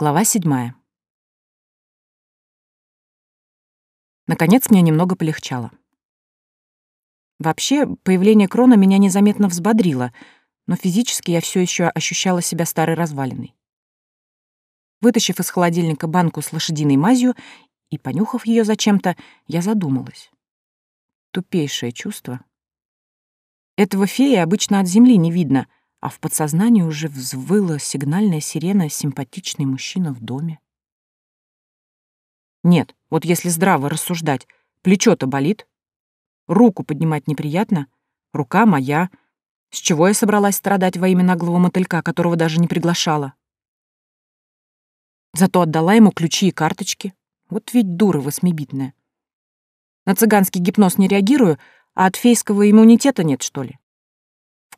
Глава седьмая. Наконец мне немного полегчало. Вообще, появление крона меня незаметно взбодрило, но физически я все еще ощущала себя старой развалиной. Вытащив из холодильника банку с лошадиной мазью и понюхав ее зачем-то, я задумалась. Тупейшее чувство. Этого фея обычно от земли не видно — а в подсознании уже взвыла сигнальная сирена «Симпатичный мужчина в доме». Нет, вот если здраво рассуждать, плечо-то болит, руку поднимать неприятно, рука моя. С чего я собралась страдать во имя наглого мотылька, которого даже не приглашала? Зато отдала ему ключи и карточки. Вот ведь дура восьмибитная. На цыганский гипноз не реагирую, а от фейского иммунитета нет, что ли?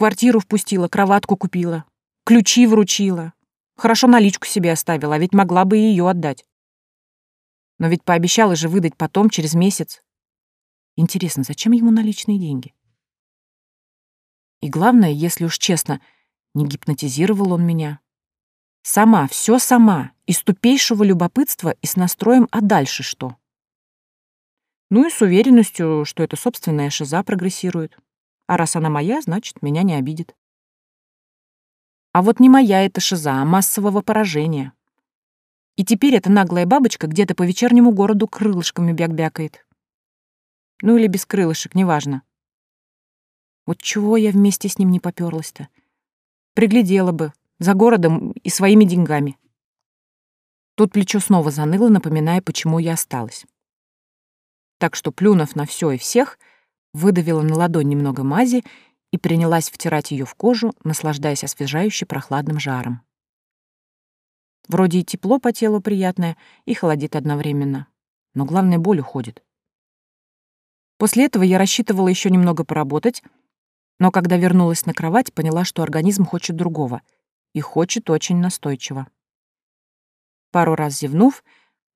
Квартиру впустила, кроватку купила, ключи вручила. Хорошо наличку себе оставила, а ведь могла бы и ее отдать. Но ведь пообещала же выдать потом, через месяц. Интересно, зачем ему наличные деньги? И главное, если уж честно, не гипнотизировал он меня. Сама, все сама, из тупейшего любопытства и с настроем «а дальше что?». Ну и с уверенностью, что это собственная шиза прогрессирует. А раз она моя, значит, меня не обидит. А вот не моя эта шиза, а массового поражения. И теперь эта наглая бабочка где-то по вечернему городу крылышками бяк-бякает. Ну или без крылышек, неважно. Вот чего я вместе с ним не попёрлась-то? Приглядела бы, за городом и своими деньгами. Тут плечо снова заныло, напоминая, почему я осталась. Так что, плюнув на все и всех, выдавила на ладонь немного мази и принялась втирать ее в кожу, наслаждаясь освежающе прохладным жаром. Вроде и тепло по телу приятное, и холодит одновременно. Но главное, боль уходит. После этого я рассчитывала еще немного поработать, но когда вернулась на кровать, поняла, что организм хочет другого. И хочет очень настойчиво. Пару раз зевнув,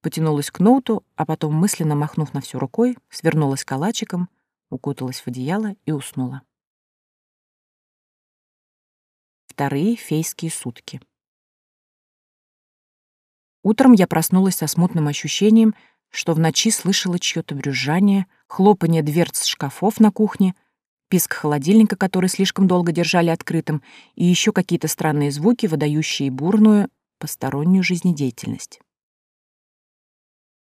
потянулась к ноуту, а потом, мысленно махнув на всю рукой, свернулась калачиком — укуталась в одеяло и уснула. Вторые фейские сутки. Утром я проснулась со смутным ощущением, что в ночи слышала чьё-то брюзжание, хлопанье дверц шкафов на кухне, писк холодильника, который слишком долго держали открытым, и еще какие-то странные звуки, выдающие бурную, постороннюю жизнедеятельность.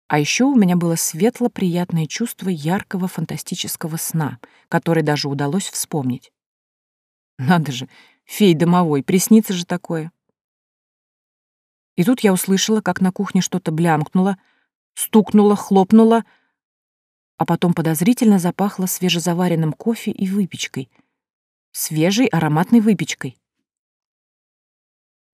А еще у меня было светло-приятное чувство яркого фантастического сна, который даже удалось вспомнить. Надо же, фей домовой, приснится же такое. И тут я услышала, как на кухне что-то блямкнуло, стукнуло, хлопнуло, а потом подозрительно запахло свежезаваренным кофе и выпечкой. Свежей ароматной выпечкой.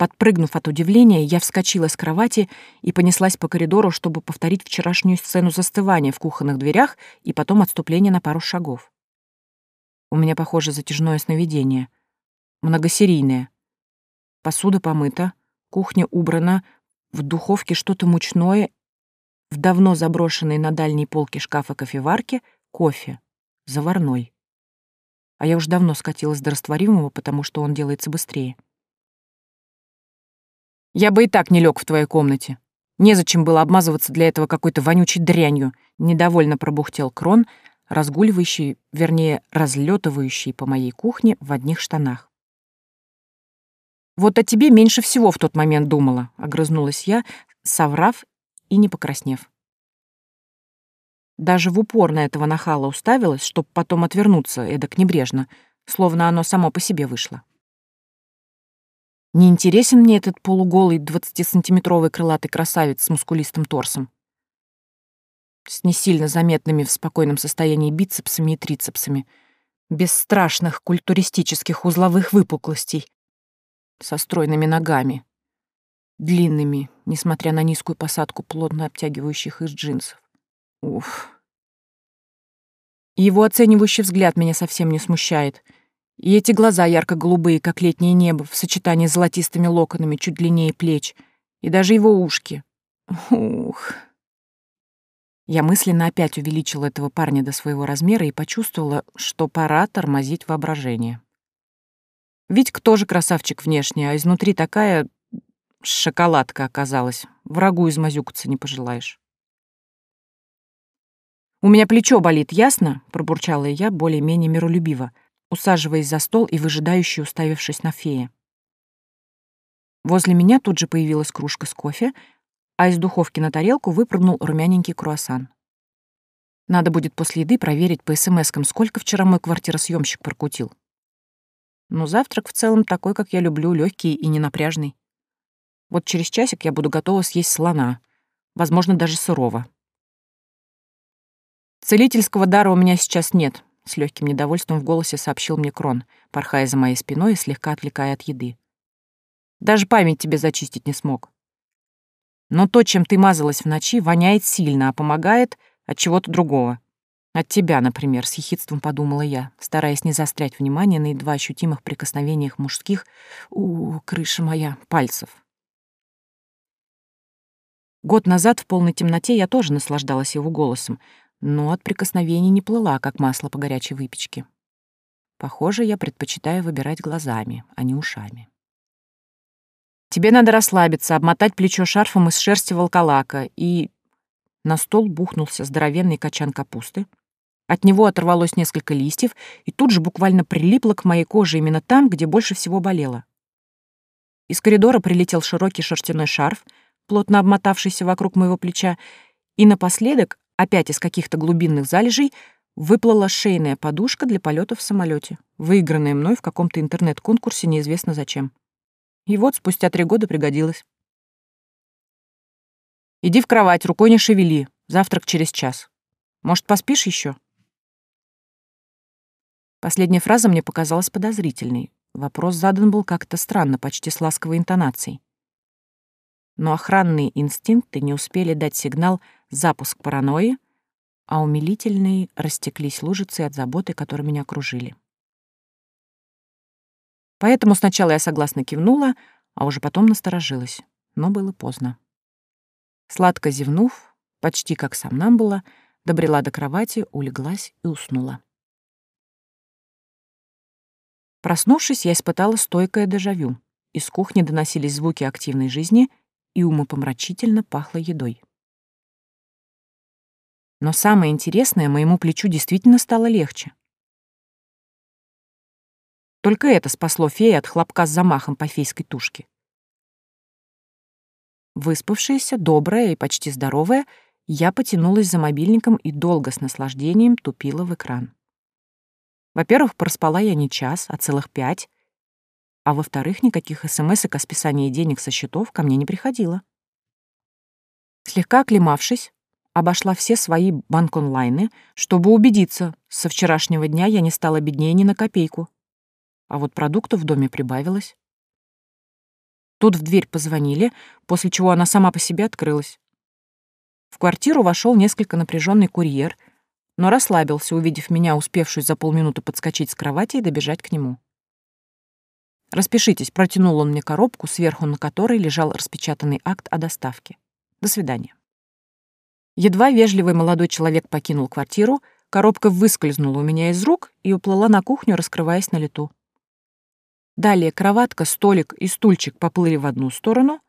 Подпрыгнув от удивления, я вскочила с кровати и понеслась по коридору, чтобы повторить вчерашнюю сцену застывания в кухонных дверях и потом отступление на пару шагов. У меня, похоже, затяжное сновидение. Многосерийное. Посуда помыта, кухня убрана, в духовке что-то мучное, в давно заброшенной на дальней полке шкафа кофеварки кофе, заварной. А я уж давно скатилась до растворимого, потому что он делается быстрее. Я бы и так не лег в твоей комнате. Незачем было обмазываться для этого какой-то вонючей дрянью, недовольно пробухтел Крон, разгуливающий, вернее, разлетывающий по моей кухне в одних штанах. «Вот о тебе меньше всего в тот момент думала», — огрызнулась я, соврав и не покраснев. Даже в упор на этого нахала уставилась, чтоб потом отвернуться эдак небрежно, словно оно само по себе вышло. Не интересен мне этот полуголый двадцатисантиметровый крылатый красавец с мускулистым торсом. С не сильно заметными в спокойном состоянии бицепсами и трицепсами, без страшных культуристических узловых выпуклостей, со стройными ногами, длинными, несмотря на низкую посадку плотно обтягивающих из джинсов. Уф. Его оценивающий взгляд меня совсем не смущает — и эти глаза ярко-голубые, как летнее небо, в сочетании с золотистыми локонами чуть длиннее плеч. И даже его ушки. Ух. Я мысленно опять увеличила этого парня до своего размера и почувствовала, что пора тормозить воображение. Ведь кто же красавчик внешне, а изнутри такая... Шоколадка оказалась. Врагу измазюкаться не пожелаешь. «У меня плечо болит, ясно?» — пробурчала я более-менее миролюбиво, усаживаясь за стол и выжидающе уставившись на фея. Возле меня тут же появилась кружка с кофе, а из духовки на тарелку выпрыгнул румяненький круассан. Надо будет после еды проверить по смс-кам, сколько вчера мой квартиросъемщик прокутил. Но завтрак в целом такой, как я люблю, легкий и ненапряжный. Вот через часик я буду готова съесть слона, возможно, даже сырого. Целительского дара у меня сейчас нет, с легким недовольством в голосе сообщил мне Крон, порхая за моей спиной и слегка отвлекая от еды. Даже память тебе зачистить не смог. Но то, чем ты мазалась в ночи, воняет сильно, а помогает от чего-то другого. От тебя, например, с ехидством подумала я, стараясь не заострять внимание на едва ощутимых прикосновениях мужских, у, крыша моя, пальцев. Год назад в полной темноте я тоже наслаждалась его голосом, но от прикосновений не плыла, как масло по горячей выпечке. Похоже, я предпочитаю выбирать глазами, а не ушами. Тебе надо расслабиться, обмотать плечо шарфом из шерсти волколака и... На стол бухнулся здоровенный качан капусты. От него оторвалось несколько листьев и тут же буквально прилипло к моей коже именно там, где больше всего болело. Из коридора прилетел широкий шерстяной шарф, плотно обмотавшийся вокруг моего плеча, и напоследок Опять из каких-то глубинных залежей выплыла шейная подушка для полета в самолете, выигранная мной в каком-то интернет-конкурсе неизвестно зачем. И вот спустя три года пригодилась. «Иди в кровать, рукой не шевели. Завтрак через час. Может, поспишь еще? Последняя фраза мне показалась подозрительной. Вопрос задан был как-то странно, почти с ласковой интонацией. Но охранные инстинкты не успели дать сигнал запуск паранойи, а умилительные растеклись лужицы от заботы, которые меня окружили. Поэтому сначала я согласно кивнула, а уже потом насторожилась, но было поздно. Сладко зевнув, почти как сам нам было, добрела до кровати, улеглась и уснула. Проснувшись, я испытала стойкое дежавю. Из кухни доносились звуки активной жизни и умопомрачительно пахло едой. Но самое интересное, моему плечу действительно стало легче. Только это спасло фея от хлопка с замахом по фейской тушке. Выспавшаяся, добрая и почти здоровая, я потянулась за мобильником и долго с наслаждением тупила в экран. Во-первых, проспала я не час, а целых пять, а во-вторых, никаких смс о списании денег со счетов ко мне не приходило. Слегка оклемавшись, обошла все свои банк-онлайны, чтобы убедиться, со вчерашнего дня я не стала беднее ни на копейку. А вот продуктов в доме прибавилось. Тут в дверь позвонили, после чего она сама по себе открылась. В квартиру вошел несколько напряженный курьер, но расслабился, увидев меня, успевшую за полминуты подскочить с кровати и добежать к нему. «Распишитесь», — протянул он мне коробку, сверху на которой лежал распечатанный акт о доставке. «До свидания». Едва вежливый молодой человек покинул квартиру, коробка выскользнула у меня из рук и уплыла на кухню, раскрываясь на лету. Далее кроватка, столик и стульчик поплыли в одну сторону,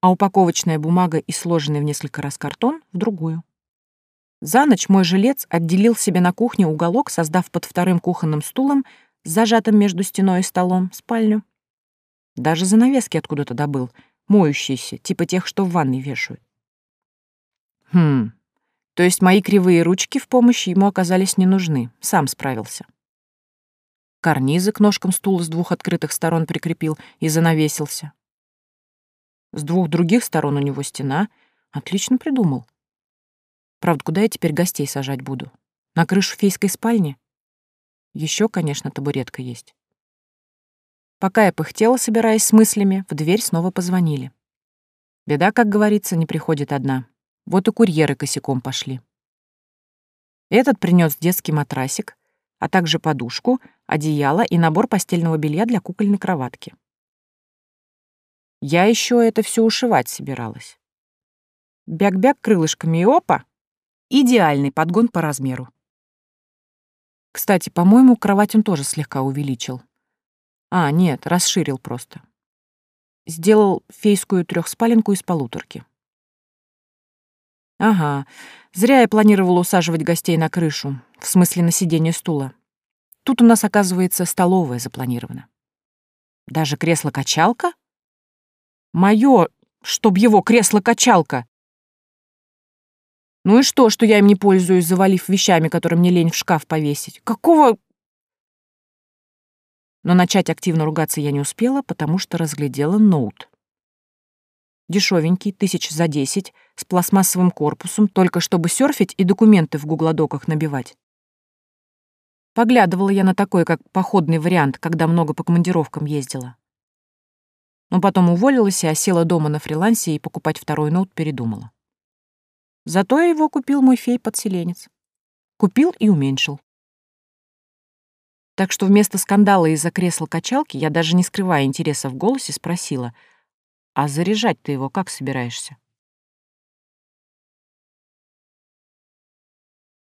а упаковочная бумага и сложенный в несколько раз картон — в другую. За ночь мой жилец отделил себе на кухне уголок, создав под вторым кухонным стулом, зажатым между стеной и столом, спальню. Даже занавески откуда-то добыл, моющиеся, типа тех, что в ванной вешают. Хм, то есть мои кривые ручки в помощь ему оказались не нужны, сам справился. Карнизы к ножкам стула с двух открытых сторон прикрепил и занавесился. С двух других сторон у него стена. Отлично придумал. Правда, куда я теперь гостей сажать буду? На крышу фейской спальни? Еще, конечно, табуретка есть. Пока я пыхтела, собираясь с мыслями, в дверь снова позвонили. Беда, как говорится, не приходит одна. Вот и курьеры косяком пошли. Этот принес детский матрасик, а также подушку, одеяло и набор постельного белья для кукольной кроватки. Я еще это все ушивать собиралась. Бяк-бяк крылышками и опа! Идеальный подгон по размеру. Кстати, по-моему, кровать он тоже слегка увеличил. А, нет, расширил просто. сделал фейскую трехспаленку из полуторки. Ага, зря я планировал усаживать гостей на крышу, в смысле на сиденье стула. Тут у нас, оказывается, столовая запланирована. Даже кресло-качалка? Моё, чтоб его кресло-качалка! Ну и что, что я им не пользуюсь, завалив вещами, которые мне лень в шкаф повесить? Какого... Но начать активно ругаться я не успела, потому что разглядела ноут. Дешевенький, тысяч за десять, с пластмассовым корпусом, только чтобы серфить и документы в гуглодоках набивать. Поглядывала я на такой, как походный вариант, когда много по командировкам ездила. Но потом уволилась и села дома на фрилансе и покупать второй ноут передумала. Зато его купил мой фей-подселенец. Купил и уменьшил. Так что вместо скандала из-за кресла-качалки я даже не скрывая интереса в голосе спросила, «А заряжать ты его как собираешься?»